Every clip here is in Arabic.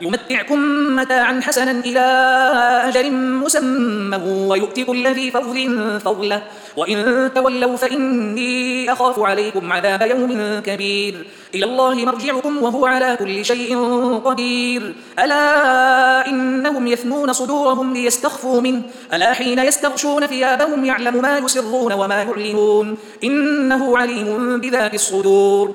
يمتعكم متاعا حسنا إلى أجل مسمى ويؤتك الذي فضل فضله. وإن تولوا فإني أخاف عليكم عذاب يوم كبير. إلى الله مرجعكم وهو على كل شيء قدير. ألا إنهم يثنون صدورهم ليستخفوا منه. ألا حين يستغشون ثيابهم يعلم ما يسرون وما يعلنون. إنه عليم بذات الصدور.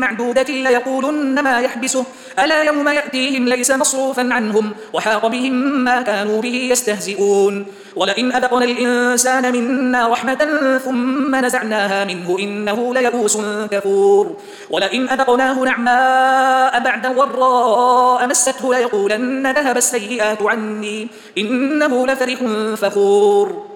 معدودة ليقولن ما يحبسه. ألا يوم يأتيهم ليس مصروفا عنهم وحاق بهم ما كانوا به يستهزئون. ولئن أذقنا الإنسان منا رحمة ثم نزعناها منه إنه ليبوس كفور. ولئن أذقناه نعماء بعد ضراء مسته ليقولن ذهب السيئات عني إنه لفرح فخور.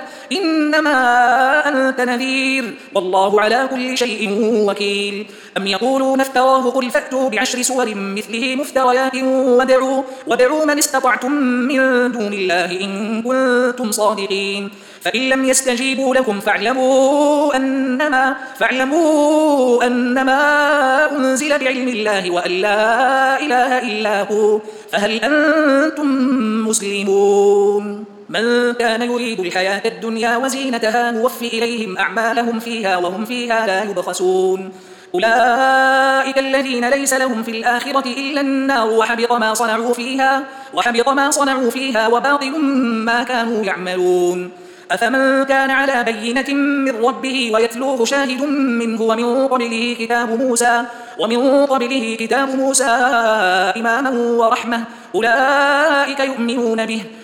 إنما أنت نذير والله على كل شيء وكيل. أم يقولون افتراه قل فأتوا بعشر سور مثله مفتريات ودعوا, ودعوا من استطعتم من دون الله إن كنتم صادقين. فإن لم يستجيبوا لكم فاعلموا أنما, فاعلموا أنما أنزل بعلم الله وأن لا إله إلا هو فهل أنتم مسلمون؟ من كان يريد الحياة الدنيا وزينتها نوفي إليهم أعمالهم فيها وهم فيها لا يبخسون. أولئك الذين ليس لهم في الآخرة إلا النار وحبط ما صنعوا فيها وحبط ما صنعوا فيها وباطل ما كانوا يعملون. أفمن كان على بينة من ربه ويتلوه شاهد منه ومن قبله كتاب موسى ومن قبله كتاب موسى إماما ورحمة أولئك يؤمنون به.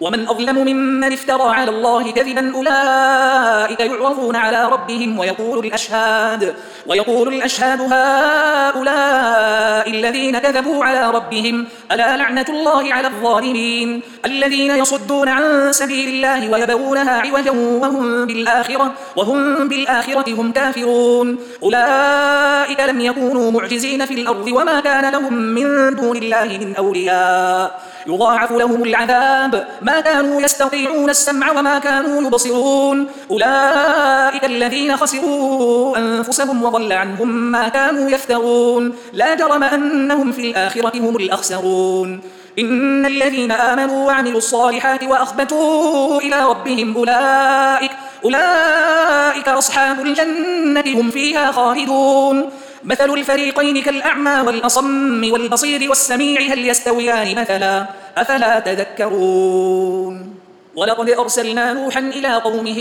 ومن أظلم ممن افترى على الله كذبا أولئك يعرضون على ربهم ويقول الأشهاد ويقول الأشهاد هؤلاء الذين كذبوا على ربهم ألا لعنة الله على الظالمين؟ الذين يصدون عن سبيل الله ويبغونها عوجا وهم بالآخرة وهم بالآخرة هم كافرون. أولئك لم يكونوا معجزين في الأرض وما كان لهم من دون الله من أولياء. يضاعف لهم العذاب. ما كانوا يستطيعون السمع وما كانوا يبصرون. أولئك الذين خسروا أنفسهم وضل عنهم ما كانوا يفترون. لا جرم أنهم في الآخرة هم الأخسرون. إن الذين آمنوا وعملوا الصالحات وأخبتوا إلى ربهم أولئك أولئك أصحاب الجنة هم فيها خالدون. مثل الفريقين كالأعمى والأصم والبصير والسميع هل يستويان مثلا؟ أفلا تذكرون؟ ولقد أرسلنا نوحا إلى قومه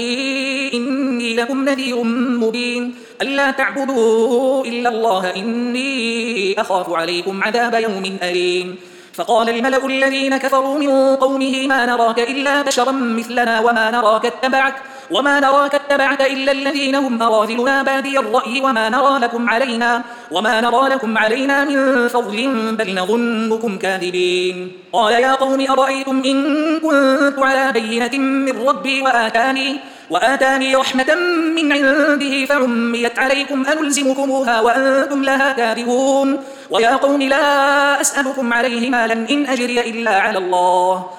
إني لكم نذير مبين. ألا تعبدوا إلا الله إني أخاف عليكم عذاب يوم أليم. فقال الملأ الذين كفروا من قومه ما نراك إلا بشرا مثلنا وما نراك اتبعك. وما نراك اتبعك إلا الذين هم أراذلنا بادي الرأي وما نرى لكم علينا وما نرى لكم علينا من فضل بل نظنكم كاذبين. قال يا قوم أرأيتم إن كنت على بينة من ربي وآتاني وآتاني رحمة من عنده فعميت عليكم أنلزمكموها وأنتم لها كارهون ويا قوم لا أسألكم عليه مالا إن أجري إلا على الله.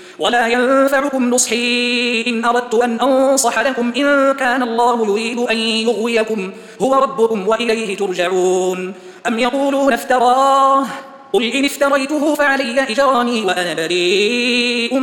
ولا ينفعكم نصحي إن أردت أن أنصح لكم إن كان الله يريد أن يغويكم هو ربكم وإليه ترجعون أم يقولون افتراه قل إن افتريته فعلي إجراني وأنا بريء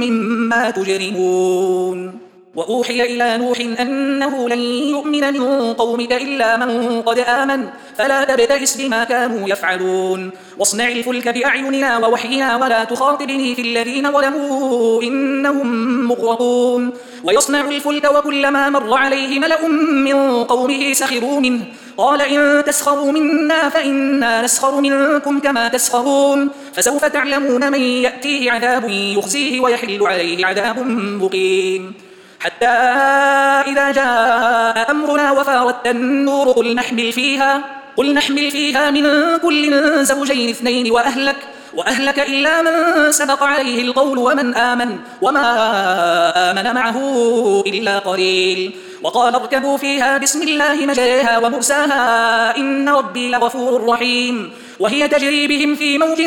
مما تجرمون وأوحي إلى نوح أنه لن يؤمن من قومك إلا من قد آمن فلا تبتئس بما كانوا يفعلون. واصنع الفلك بأعيننا ووحينا ولا تخاطبني في الذين ظلموا إنهم مغرقون. ويصنع الفلك وكلما مر عليه ملأ من قومه سخروا منه. قال إن تسخروا منا فإنا نسخر منكم كما تسخرون. فسوف تعلمون من يأتيه عذاب يخزيه ويحل عليه عذاب مقيم. حتى إذا جاء أمرنا وفارت النور قل نحمل فيها قل نحمل فيها من كل زوجين اثنين وأهلك وأهلك إلا من سبق عليه القول ومن آمن وما آمن معه إلا قليل. وقال اركبوا فيها بسم الله مجريها ومرساها إن ربي لغفور رحيم. وهي تجري بهم في موج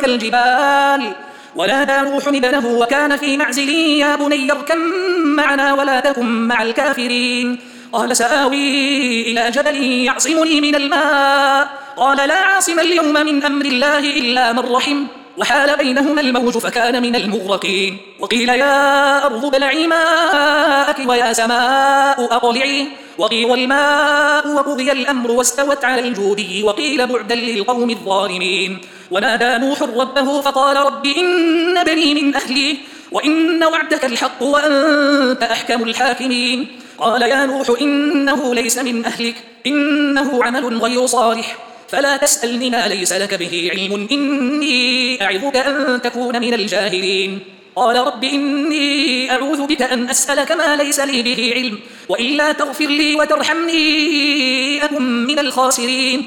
كالجبال. ونادى نوح ابنه وكان في معزل يا بني اركب معنا ولا تكن مع الكافرين. قال سآوي إلى جبل يعصمني من الماء. قال لا عاصم اليوم من أمر الله إلا من رحم. وحال بينهما الموج فكان من المغرقين. وقيل يا أرض بلعي ماءك ويا سماء أقلعي. وقيل الماء وقضي الأمر واستوت على الجودي. وقيل بعدا للقوم الظالمين. ونادى نوح ربه فقال رب إن بني من أهلي وإن وعدك الحق وأنت أحكم الحاكمين قال يا نوح إنه ليس من أهلك إنه عمل غير صالح فلا تسألني ما ليس لك به علم إني أعظك أن تكون من الجاهلين قال رب إني أعوذ بك أن أسألك ما ليس لي به علم وإلا تغفر لي وترحمني أكن من الخاسرين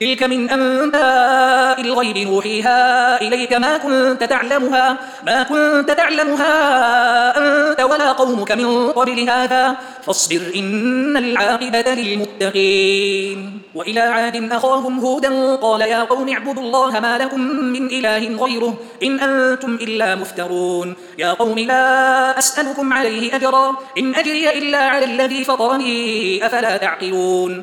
تلك من أنباء الغيب نوحيها إليك. ما كنت تعلمها ما كنت تعلمها أنت ولا قومك من قبل هذا. فاصبر إن العاقبة للمتقين. وإلى عاد أخاهم هودا قال يا قوم اعبدوا الله ما لكم من إله غيره إن أنتم إلا مفترون. يا قوم لا أسألكم عليه أجرا إن أجري إلا على الذي فطرني أفلا تعقلون.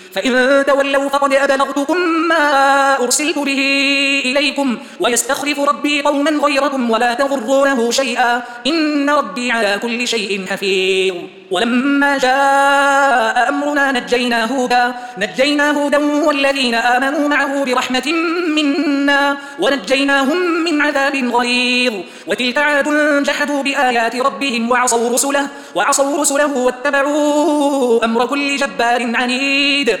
فإن تولوا فقد أبلغتكم ما أرسلت به إليكم ويستخلف ربي قوما غيركم ولا تغرونه شيئا. إن ربي على كل شيء حفيظ. ولما جاء أمرنا نجينا هودا. نجينا هودا والذين آمنوا معه برحمة منا. ونجيناهم من عذاب غليظ. وتلك عاد جحدوا بآيات ربهم وعصوا رسله. وعصوا رسله واتبعوا أمر كل جبار عنيد.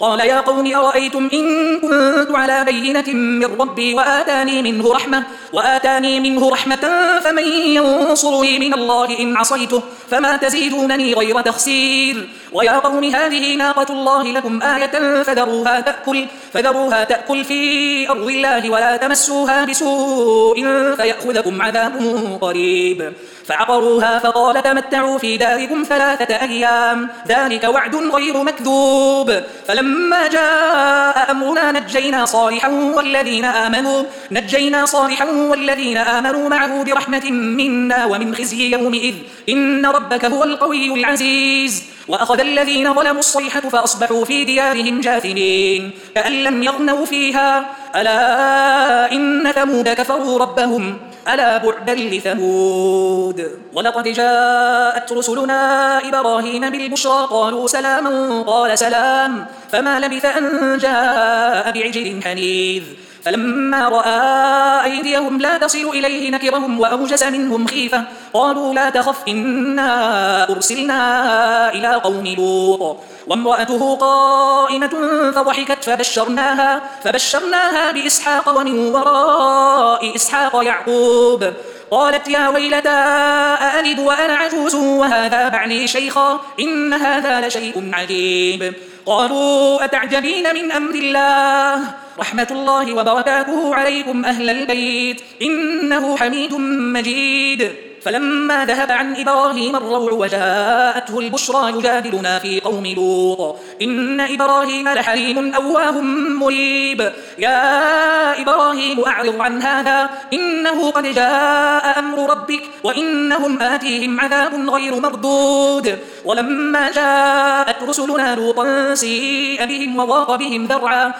قال يا قوم أرأيتم إن كنت على بينة من ربي وآتاني منه رحمة وآتاني منه رحمة فمن ينصرني من الله إن عصيته فما تزيدونني غير تخسير. ويا قوم هذه ناقة الله لكم آية فذروها تأكل, فذروها تأكل في أرض الله ولا تمسوها بسوء فيأخذكم عذاب قريب. فعقروها فقال تمتعوا في داركم ثلاثة أيام ذلك وعد غير مكذوب. فلما جاء أمرنا نجينا صالحا والذين آمنوا نجينا صالحا والذين آمنوا معه برحمة منا ومن خزي يومئذ. إن ربك هو القوي العزيز. وأخذ الذين ظلموا الصيحة فأصبحوا في ديارهم جاثمين. كأن لم يغنوا فيها ألا إن ثمود كفروا ربهم. ألا بعدا لثمود. ولقد جاءت رسلنا إبراهيم بالبشرى قالوا سلاما قال سلام. فما لبث أن جاء بعجل حنيذ. فلما رأى أيديهم لا تصل إليه نكرهم وأوجس منهم خيفة. قالوا لا تخف إنا أرسلنا إلى قوم لوط. وامرأته قائمة فضحكت فبشرناها, فبشرناها بإسحاق ومن وراء إسحاق يعقوب. قالت يا ويلتى أألد وأنا عجوز؟ وهذا بعلي شيخا إن هذا لشيء عجيب. قالوا أتعجبين من أمر الله؟ رحمة الله وبركاته عليكم أهل البيت إنه حميد مجيد. فلما ذهب عن إبراهيم الروع وجاءته البشرى يجادلنا في قوم لوط. إن إبراهيم لحليم أواه مريب. يا إبراهيم أعرض عن هذا. إنه قد جاء أمر ربك وإنهم آتيهم عذاب غير مردود. ولما جاءت رسلنا لوطا سيء بهم وضاق بهم ذرعا,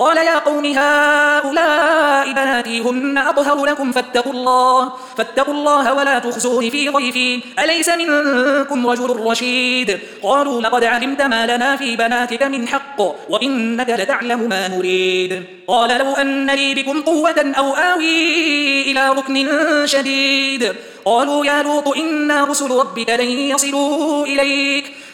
قال يا قوم هؤلاء بناتي هن أطهر لكم فاتقوا الله فاتقوا الله ولا تخزون في ضيفي. أليس منكم رجل رشيد؟ قالوا لقد علمت ما لنا في بناتك من حق وإنك لتعلم ما نريد. قال لو أن لي بكم قوة أو آوي إلى ركن شديد. قالوا يا لوط إنا رسل ربك لن يصلوا إليك.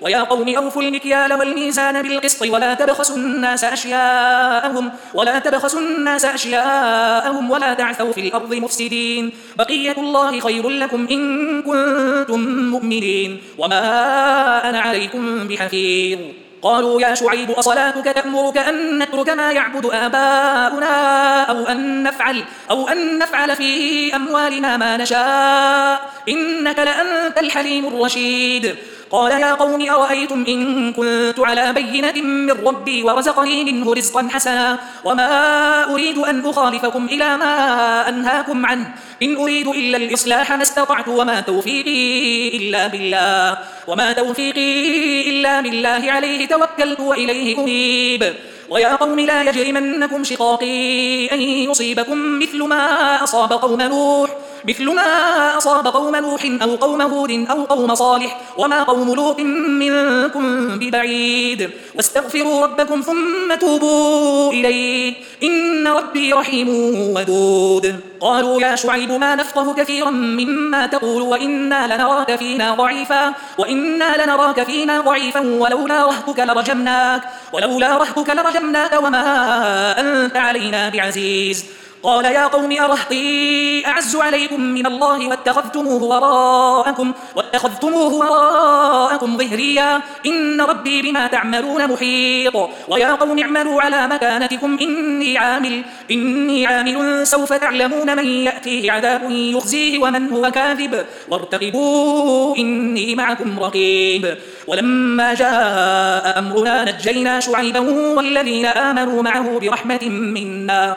ويا قوم أوفوا المكيال والميزان بالقسط ولا تبخسوا الناس أشياءهم ولا تبخسوا الناس أشياءهم ولا تعثوا في الأرض مفسدين. بقية الله خير لكم إن كنتم مؤمنين. وما أنا عليكم بحفيظ. قالوا يا شعيب أصلاتك تأمرك أن نترك ما يعبد آباؤنا أو أن نفعل, أو أن نفعل في أموالنا ما نشاء. إنك لأنت الحليم الرشيد. قال يا قوم أرأيتم إن كنت على بينة من ربي ورزقني منه رزقا حسنا؟ وما أريد أن أخالفكم إلى ما أنهاكم عنه. إن أريد إلا الإصلاح ما استطعت وما توفيقي إلا بالله. وما توفيقي إلا بالله عليه توكلت وإليه أنيب. ويا قوم لا يجرمنكم شقاقي أن يصيبكم مثل ما أصاب قوم نوح. مثل ما أصاب قوم نوح أو قوم هود أو قوم صالح وما قوم لوط منكم ببعيد. واستغفروا ربكم ثم توبوا إليه. إن ربي رحيم ودود. قالوا يا شعيب ما نفقه كثيرا مما تقول وإنا لنراك فينا ضعيفا وإنا لنراك فينا ضعيفا ولولا رهتك لرجمناك ولولا رهتك لرجمناك وما أنت علينا بعزيز. قال يا قوم أرهطي أعز عليكم من الله واتخذتموه وراءكم, واتخذتموه وراءكم ظهريا. إن ربي بما تعملون محيط. ويا قوم اعملوا على مكانتكم إني عامل, إني عامل سوف تعلمون من يأتيه عذاب يخزيه ومن هو كاذب. وارتقبوا إني معكم رقيب. ولما جاء أمرنا نجينا شعيبا والذين آمنوا معه برحمة منا.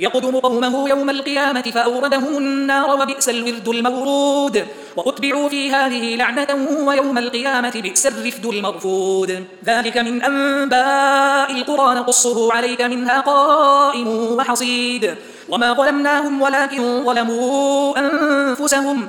يقدم قومه يوم القيامة فأوردهم النار وبئس الورد المورود. وأتبعوا في هذه لعنة ويوم القيامة بئس الرفد المرفود. ذلك من أنباء القرى نقصه عليك منها قائم وحصيد. وما ظلمناهم ولكن ظلموا أنفسهم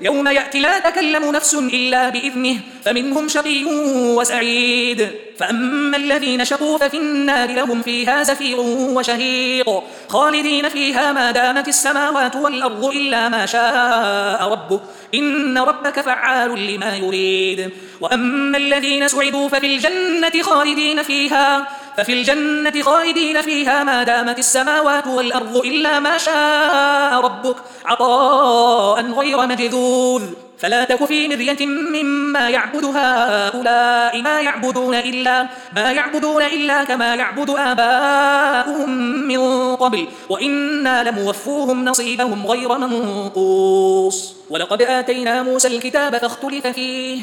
يوم يأتي لا تكلم نفس إلا بإذنه فمنهم شقي وسعيد. فأما الذين شقوا ففي النار لهم فيها زفير وشهيق. خالدين فيها ما دامت السماوات والأرض إلا ما شاء ربك. إن ربك فعال لما يريد. وأما الذين سعدوا ففي الجنة خالدين فيها. ففي الجنة خالدين فيها ما دامت السماوات والأرض إلا ما شاء ربك. عطاء غير مجذوذ. فلا تك في مرية مما يعبد هؤلاء ما يعبدون إلا ما يعبدون إلا كما يعبد آباؤهم من قبل. وإنا لموفوهم نصيبهم غير منقوص. ولقد آتينا موسى الكتاب فاختلف فيه.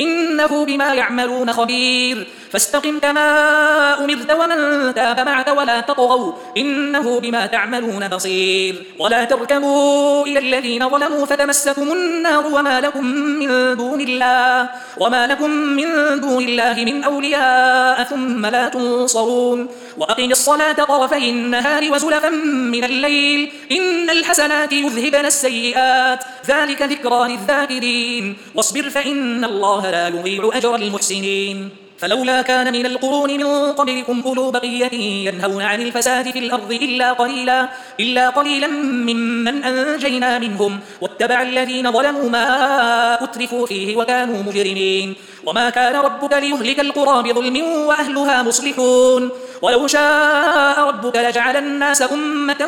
إنه بما يعملون خبير. فاستقم كما أمرت ومن تاب معك ولا تطغوا. إنه بما تعملون بصير. ولا تركبوا إلى الذين ظلموا فتمسكم النار وما لكم من دون الله. وما لكم من دون الله من أولياء ثم لا تنصرون. وأقم الصلاة طرفي النهار وزلفا من الليل. إن الحسنات يذهبن السيئات. ذلك ذكرى للذاكرين. واصبر فإن الله لا يضيع أجر المحسنين. فلولا كان من القرون من قبلكم أولو بقية ينهون عن الفساد في الأرض إلا قليلا, إلا قليلا ممن أنجينا منهم. واتبع الذين ظلموا ما أترفوا فيه وكانوا مجرمين. وما كان ربك ليهلك القرى بظلم وأهلها مصلحون. ولو شاء ربك لجعل الناس أمة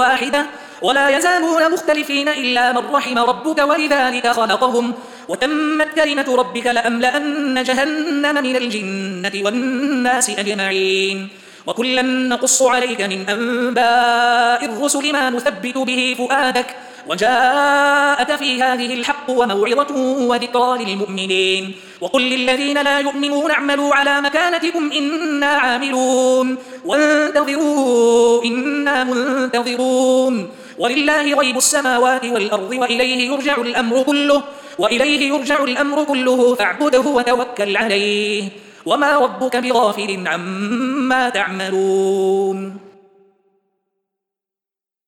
واحدة. ولا يزالون مختلفين إلا من رحم ربك ولذلك خلقهم. وتمت كلمة ربك لأملأن جهنم من الجنة والناس أجمعين. وكلا نقص عليك من أنباء الرسل ما نثبت به فؤادك. وجاءك في هذه الحق وموعظة وذكرى للمؤمنين. وقل للذين لا يؤمنون اعملوا على مكانتكم إنا عاملون. وانتظروا إنا منتظرون. ولله غيب السماوات والأرض وإليه يرجع الأمر كله. وإليه يرجع الأمر كله فاعبده وتوكل عليه. وما ربك بغافل عما تعملون.